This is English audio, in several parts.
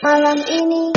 malam ini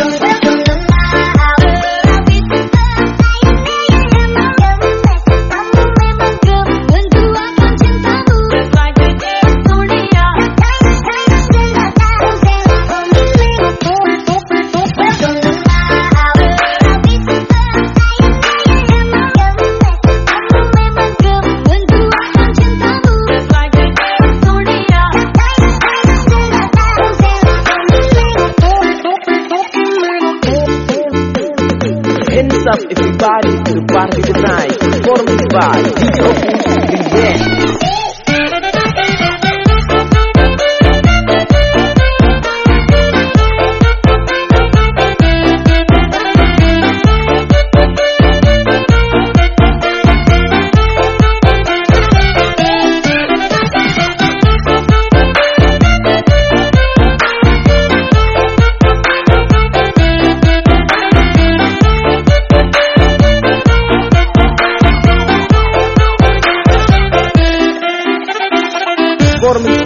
to the party tonight Performance by DJ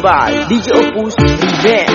by DJ Opus Remix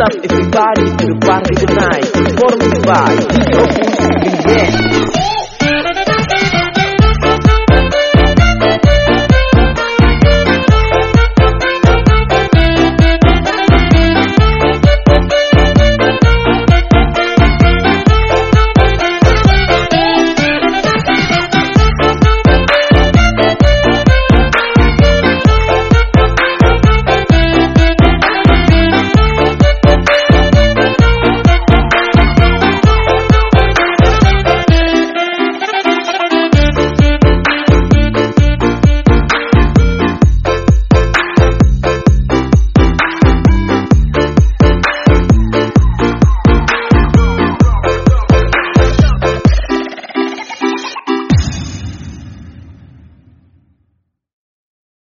up everybody to the party tonight Performance by Opus Remix